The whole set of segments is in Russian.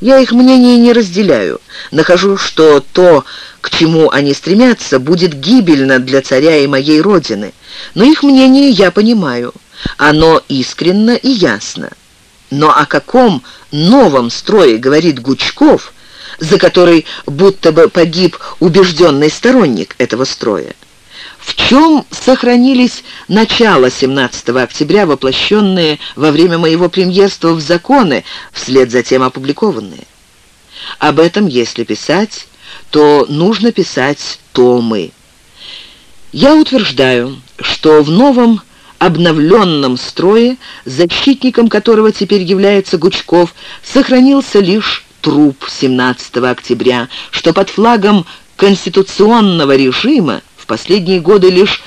Я их мнений не разделяю. Нахожу, что то, к чему они стремятся, будет гибельно для царя и моей родины. Но их мнение я понимаю. Оно искренно и ясно. Но о каком новом строе говорит Гучков, за который будто бы погиб убежденный сторонник этого строя? В чем сохранились начала 17 октября, воплощенные во время моего премьерства в законы, вслед за тем опубликованные? Об этом, если писать, то нужно писать томы. Я утверждаю, что в новом обновленном строе, защитником которого теперь является Гучков, сохранился лишь труп 17 октября, что под флагом конституционного режима последние годы лишь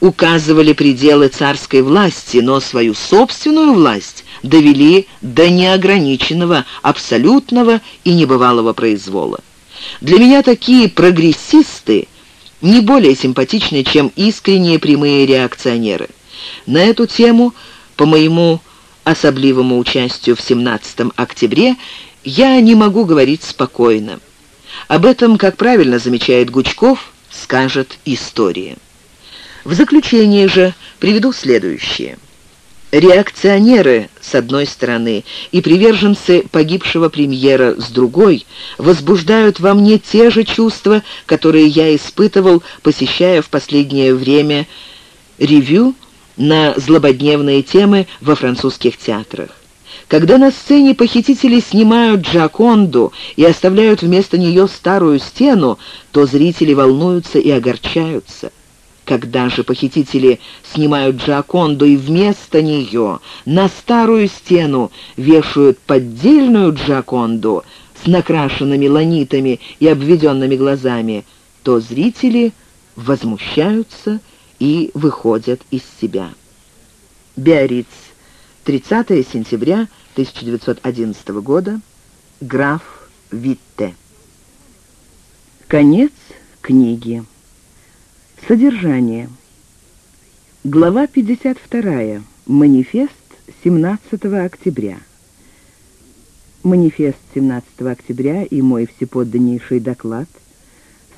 указывали пределы царской власти, но свою собственную власть довели до неограниченного, абсолютного и небывалого произвола. Для меня такие прогрессисты не более симпатичны, чем искренние прямые реакционеры. На эту тему, по моему особливому участию в 17 октябре, я не могу говорить спокойно. Об этом, как правильно замечает Гучков, скажет история. В заключение же приведу следующее. Реакционеры, с одной стороны, и приверженцы погибшего премьера, с другой, возбуждают во мне те же чувства, которые я испытывал, посещая в последнее время ревю на злободневные темы во французских театрах. Когда на сцене похитители снимают Джаконду и оставляют вместо нее старую стену, то зрители волнуются и огорчаются. Когда же похитители снимают Джаконду и вместо нее на старую стену вешают поддельную Джаконду с накрашенными ланитами и обведенными глазами, то зрители возмущаются и выходят из себя. Биориц. 30 сентября 1911 года. Граф Витте. Конец книги. Содержание. Глава 52. Манифест 17 октября. Манифест 17 октября и мой всеподданнейший доклад,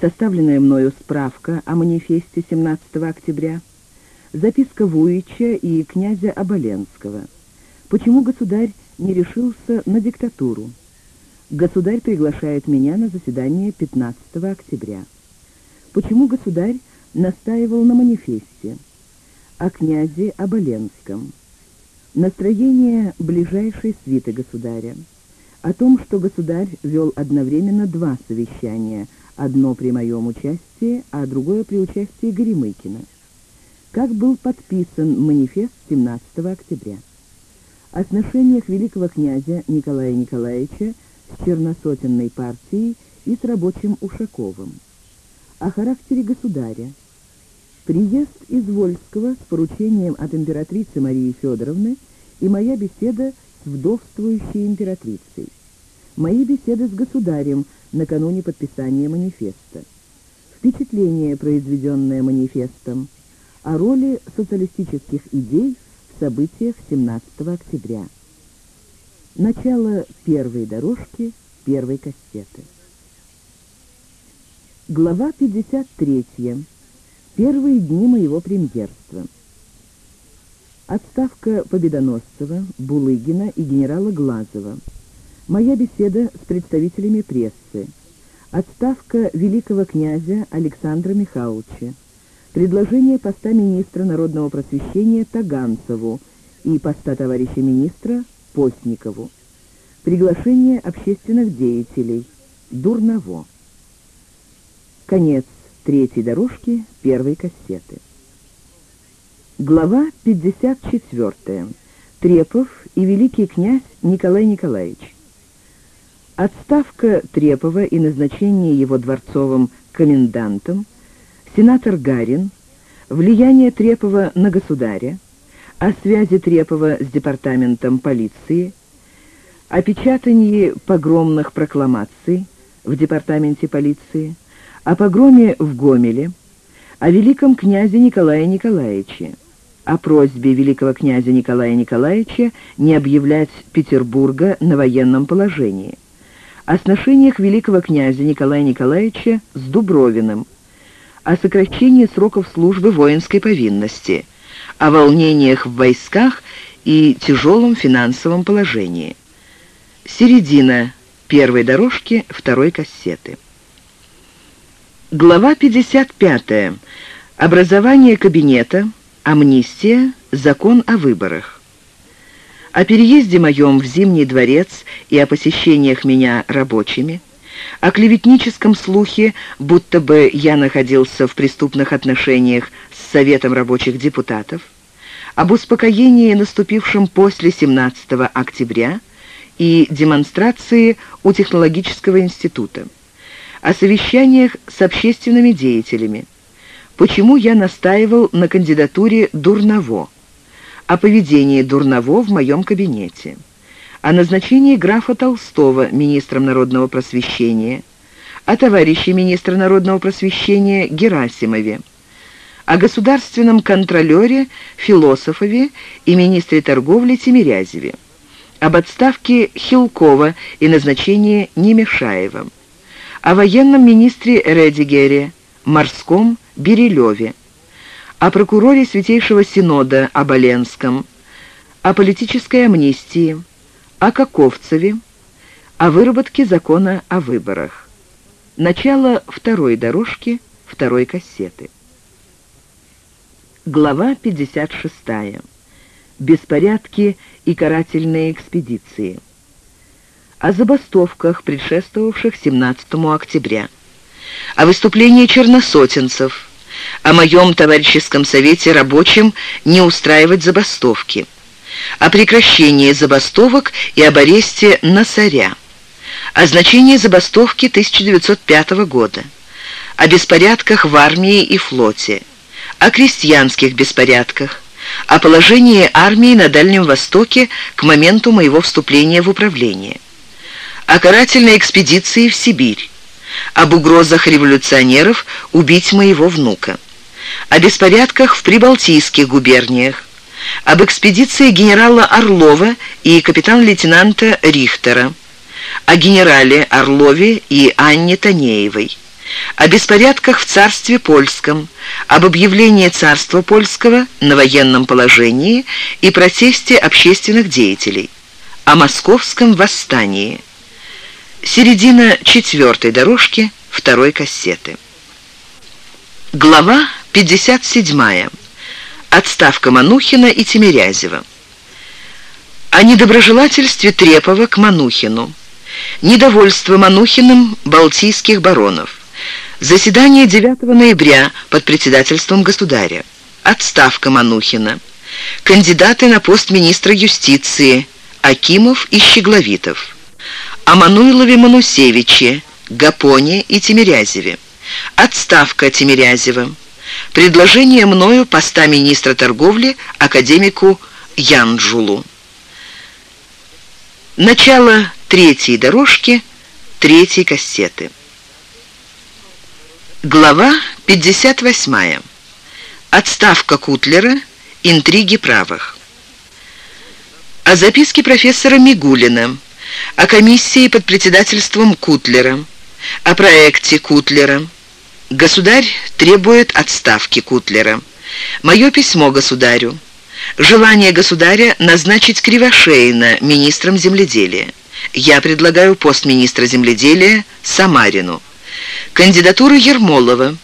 составленная мною справка о манифесте 17 октября, записка Вуича и князя Оболенского – Почему государь не решился на диктатуру? Государь приглашает меня на заседание 15 октября. Почему государь настаивал на манифесте? О князе Оболенском. Настроение ближайшей свиты государя. О том, что государь вел одновременно два совещания, одно при моем участии, а другое при участии Горемыкина. Как был подписан манифест 17 октября о сношениях великого князя Николая Николаевича с черносотенной партией и с рабочим Ушаковым, о характере государя, приезд из Вольского с поручением от императрицы Марии Федоровны и моя беседа с вдовствующей императрицей, мои беседы с государем накануне подписания манифеста, впечатление, произведенное манифестом, о роли социалистических идей событиях 17 октября. Начало первой дорожки первой кассеты. Глава 53. Первые дни моего премьерства. Отставка Победоносцева, Булыгина и генерала Глазова. Моя беседа с представителями прессы. Отставка великого князя Александра Михайловича предложение поста министра народного просвещения Таганцеву и поста товарища министра Постникову, приглашение общественных деятелей Дурново. Конец третьей дорожки первой кассеты. Глава 54. Трепов и великий князь Николай Николаевич. Отставка Трепова и назначение его дворцовым комендантом – сенатор Гарин, влияние Трепова на государя, о связи Трепова с департаментом полиции, о погромных прокламаций в департаменте полиции, о погроме в Гомеле, о великом князе Николае Николаевиче, о просьбе великого князя Николая Николаевича не объявлять Петербурга на военном положении, о сношениях великого князя Николая Николаевича с Дубровиным, о сокращении сроков службы воинской повинности, о волнениях в войсках и тяжелом финансовом положении. Середина первой дорожки второй кассеты. Глава 55. Образование кабинета, амнистия, закон о выборах. О переезде моем в Зимний дворец и о посещениях меня рабочими, о клеветническом слухе, будто бы я находился в преступных отношениях с Советом рабочих депутатов, об успокоении, наступившем после 17 октября, и демонстрации у технологического института, о совещаниях с общественными деятелями, почему я настаивал на кандидатуре Дурново, о поведении Дурново в моем кабинете, о назначении графа Толстого министром народного просвещения, о товарище министра народного просвещения Герасимове, о государственном контролере Философове и министре торговли Тимирязеве, об отставке Хилкова и назначении Немешаева, о военном министре Редигере, морском Берилеве, о прокуроре Святейшего Синода Оболенском, о политической амнистии, о Каковцеве, о выработке закона о выборах. Начало второй дорожки второй кассеты. Глава 56. Беспорядки и карательные экспедиции. О забастовках, предшествовавших 17 октября о выступлении черносотенцев, о моем товарищеском совете рабочим не устраивать забастовки, о прекращении забастовок и об аресте Насаря, о значении забастовки 1905 года, о беспорядках в армии и флоте, о крестьянских беспорядках, о положении армии на Дальнем Востоке к моменту моего вступления в управление, о карательной экспедиции в Сибирь, об угрозах революционеров убить моего внука, о беспорядках в прибалтийских губерниях, об экспедиции генерала Орлова и капитан-лейтенанта Рихтера, о генерале Орлове и Анне Танеевой, о беспорядках в царстве польском, об объявлении царства польского на военном положении и протесте общественных деятелей, о московском восстании – Середина четвертой дорожки второй кассеты. Глава 57. Отставка Манухина и Тимирязева. О недоброжелательстве Трепова к Манухину. Недовольство Манухиным балтийских баронов. Заседание 9 ноября под председательством государя. Отставка Манухина. Кандидаты на пост министра юстиции Акимов и Щегловитов о Мануилове Манусевиче, Гапоне и Тимирязеве. Отставка Тимирязева. Предложение мною поста министра торговли академику Янджулу. Начало третьей дорожки, третьей кассеты. Глава 58. Отставка Кутлера. Интриги правых. О записке профессора Мигулина о комиссии под председательством Кутлера, о проекте Кутлера. Государь требует отставки Кутлера. Мое письмо государю. Желание государя назначить Кривошеина министром земледелия. Я предлагаю пост министра земледелия Самарину. Кандидатура Ермолова.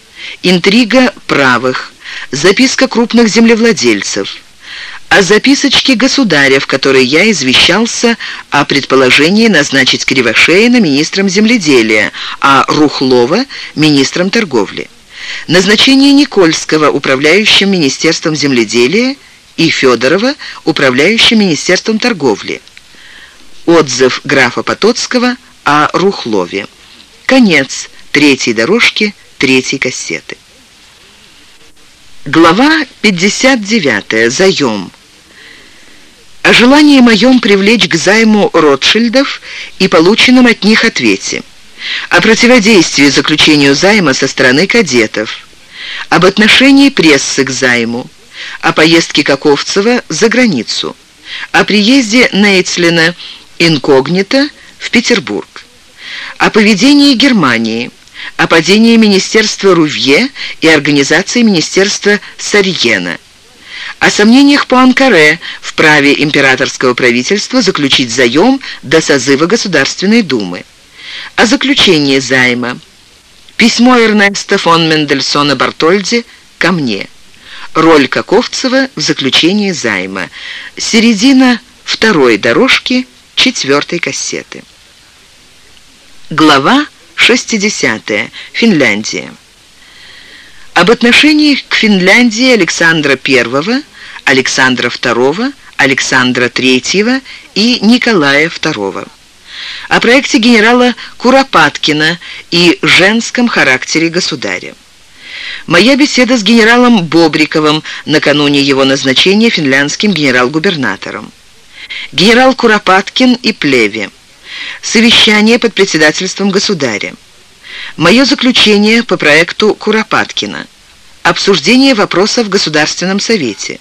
Интрига правых. Записка крупных землевладельцев о записочке государя, в которой я извещался о предположении назначить Кривошеина министром земледелия, а Рухлова – министром торговли. Назначение Никольского управляющим Министерством земледелия и Федорова управляющим Министерством торговли. Отзыв графа Потоцкого о Рухлове. Конец третьей дорожки третьей кассеты. Глава 59. Заем. О желании моем привлечь к займу Ротшильдов и полученном от них ответе, о противодействии заключению займа со стороны кадетов, об отношении прессы к займу, о поездке Каковцева за границу, о приезде Нейцлина инкогнито в Петербург, о поведении Германии, о падении министерства Рувье и организации министерства Сарьена, о сомнениях по Анкаре в праве императорского правительства заключить заем до созыва Государственной Думы, о заключении займа, письмо Эрнеста фон Мендельсона Бартольди ко мне, роль Каковцева в заключении займа, середина второй дорожки четвертой кассеты. Глава 60. Финляндия. Об отношении к Финляндии Александра I, Александра II, Александра III и Николая II. О проекте генерала Куропаткина и женском характере государя. Моя беседа с генералом Бобриковым накануне его назначения финляндским генерал-губернатором. Генерал Куропаткин и Плеве. Совещание под председательством государя. Мое заключение по проекту Куропаткина. Обсуждение вопроса в Государственном совете.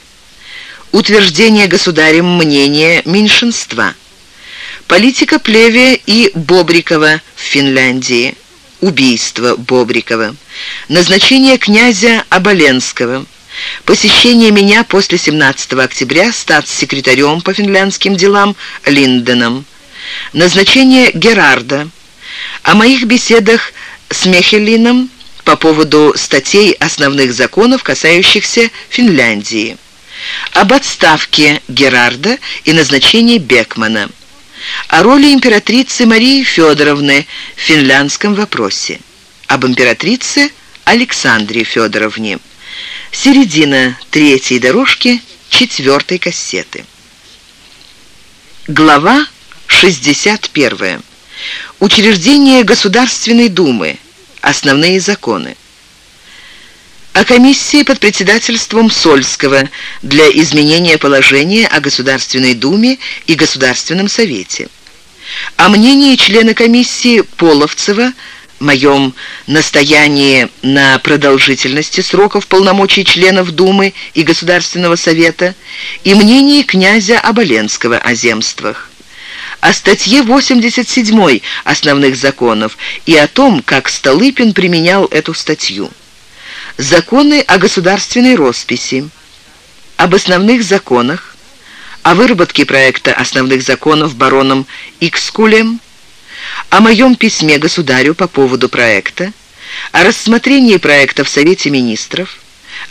Утверждение государем мнения меньшинства. Политика Плеве и Бобрикова в Финляндии. Убийство Бобрикова. Назначение князя Оболенского. Посещение меня после 17 октября статс-секретарем по финляндским делам Линденом. Назначение Герарда. О моих беседах с Мехелином по поводу статей основных законов, касающихся Финляндии. Об отставке Герарда и назначении Бекмана. О роли императрицы Марии Федоровны в финляндском вопросе. Об императрице Александре Федоровне. Середина третьей дорожки четвертой кассеты. Глава 61. Учреждение Государственной Думы. Основные законы. О комиссии под председательством Сольского для изменения положения о Государственной Думе и Государственном Совете. О мнении члена комиссии Половцева моем настоянии на продолжительности сроков полномочий членов Думы и Государственного Совета и мнении князя Оболенского о земствах, о статье 87 основных законов и о том, как Столыпин применял эту статью, законы о государственной росписи, об основных законах, о выработке проекта основных законов бароном Икскулем, о моем письме государю по поводу проекта, о рассмотрении проекта в Совете Министров,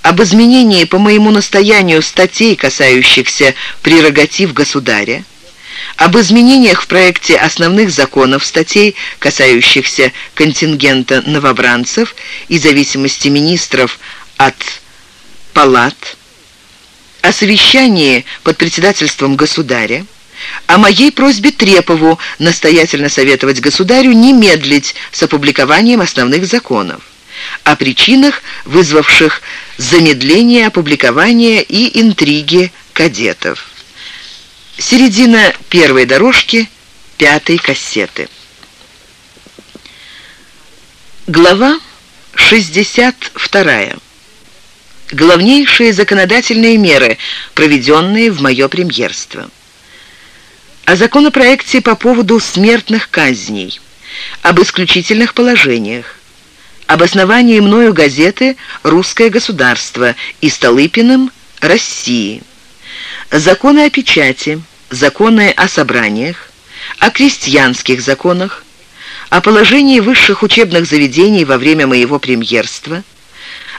об изменении по моему настоянию статей, касающихся прерогатив государя, об изменениях в проекте основных законов статей, касающихся контингента новобранцев и зависимости министров от палат, о совещании под председательством государя, о моей просьбе Трепову настоятельно советовать государю не медлить с опубликованием основных законов, о причинах, вызвавших замедление опубликования и интриги кадетов. Середина первой дорожки пятой кассеты. Глава 62. Главнейшие законодательные меры, проведенные в мое премьерство о законопроекте по поводу смертных казней, об исключительных положениях, об основании мною газеты «Русское государство» и Столыпиным «России», законы о печати, законы о собраниях, о крестьянских законах, о положении высших учебных заведений во время моего премьерства,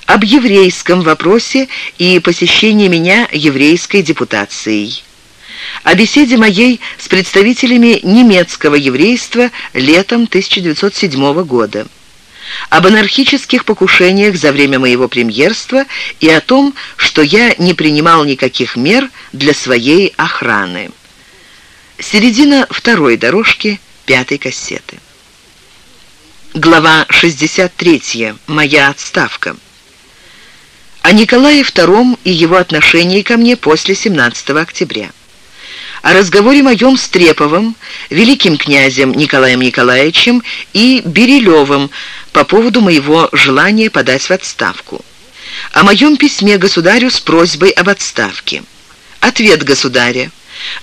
об еврейском вопросе и посещении меня еврейской депутацией, о беседе моей с представителями немецкого еврейства летом 1907 года, об анархических покушениях за время моего премьерства и о том, что я не принимал никаких мер для своей охраны. Середина второй дорожки пятой кассеты. Глава 63. Моя отставка. О Николае II и его отношении ко мне после 17 октября о разговоре моем с Треповым, великим князем Николаем Николаевичем и Берилевым по поводу моего желания подать в отставку, о моем письме государю с просьбой об отставке, ответ государя,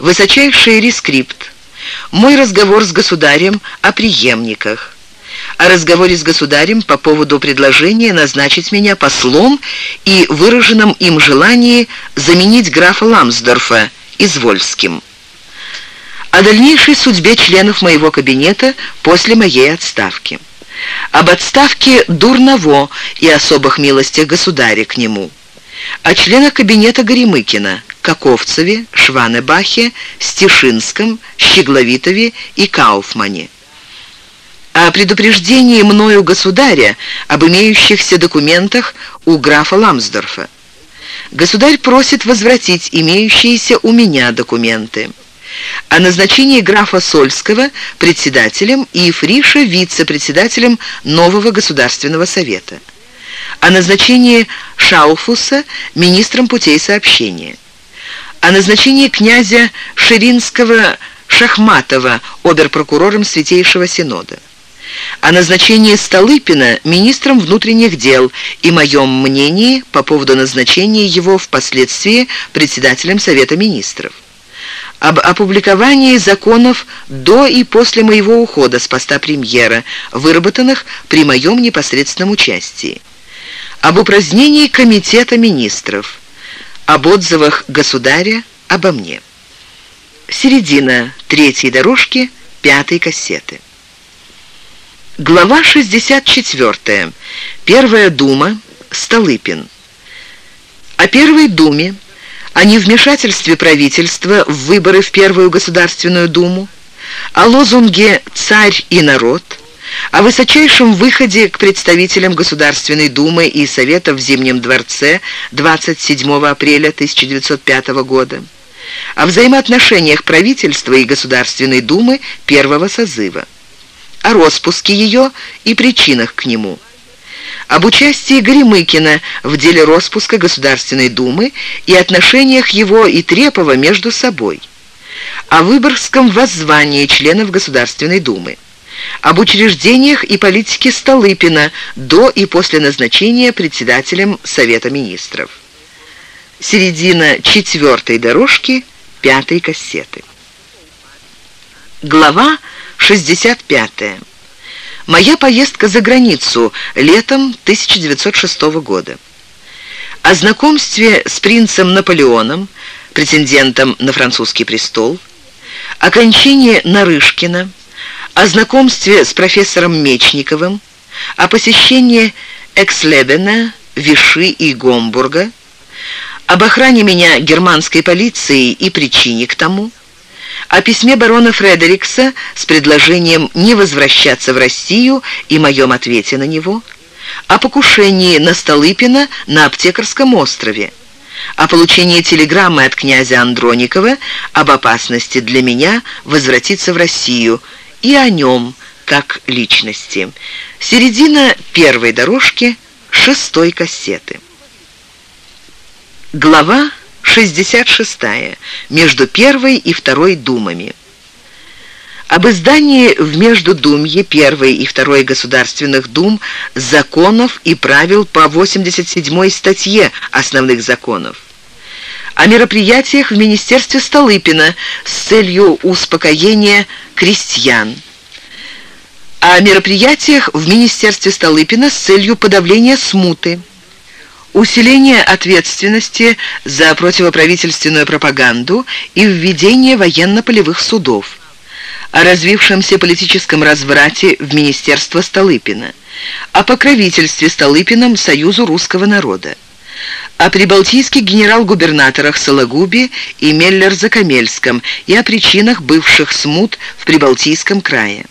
высочайший рескрипт, Мой разговор с государем о преемниках. О разговоре с государем по поводу предложения назначить меня послом и выраженном им желании заменить графа Ламсдорфа Извольским. О дальнейшей судьбе членов моего кабинета после моей отставки. Об отставке Дурново и особых милостях государя к нему. О членах кабинета Горемыкина, Каковцеве, Шванебахе, Стешинском, Щегловитове и Кауфмане. О предупреждении мною государя об имеющихся документах у графа Ламсдорфа. Государь просит возвратить имеющиеся у меня документы. О назначении графа Сольского председателем и Фриша вице-председателем нового Государственного совета. О назначении Шауфуса министром путей сообщения. О назначении князя Ширинского Шахматова оберпрокурором Святейшего Синода, о назначении Столыпина министром внутренних дел и моем мнении по поводу назначения его впоследствии председателем Совета Министров, об опубликовании законов до и после моего ухода с поста премьера, выработанных при моем непосредственном участии, об упразднении Комитета Министров, об отзывах государя обо мне. Середина третьей дорожки пятой кассеты. Глава 64. Первая дума. Столыпин. О Первой думе, о невмешательстве правительства в выборы в Первую Государственную думу, о лозунге «Царь и народ», о высочайшем выходе к представителям Государственной Думы и Совета в Зимнем дворце 27 апреля 1905 года, о взаимоотношениях правительства и Государственной Думы первого созыва, о распуске ее и причинах к нему, об участии Горемыкина в деле распуска Государственной Думы и отношениях его и Трепова между собой, о Выборгском воззвании членов Государственной Думы, об учреждениях и политике Столыпина до и после назначения председателем Совета Министров. Середина четвертой дорожки пятой кассеты. Глава 65. Моя поездка за границу летом 1906 года. О знакомстве с принцем Наполеоном, претендентом на французский престол, о кончине Нарышкина, о знакомстве с профессором Мечниковым, о посещении Экслебена, Виши и Гомбурга, об охране меня германской полицией и причине к тому, о письме барона Фредерикса с предложением не возвращаться в Россию и моем ответе на него, о покушении на Столыпина на Аптекарском острове, о получении телеграммы от князя Андроникова об опасности для меня возвратиться в Россию – и о нем как личности. Середина первой дорожки шестой кассеты. Глава 66. Между первой и второй думами. Об издании в Междудумье первой и второй государственных дум законов и правил по 87 статье основных законов о мероприятиях в Министерстве Столыпина с целью успокоения крестьян, о мероприятиях в Министерстве Столыпина с целью подавления смуты, усиления ответственности за противоправительственную пропаганду и введение военно-полевых судов, о развившемся политическом разврате в Министерство Столыпина, о покровительстве Столыпином Союзу русского народа о прибалтийских генерал-губернаторах Сологубе и Меллер-Закамельском и о причинах бывших смут в Прибалтийском крае.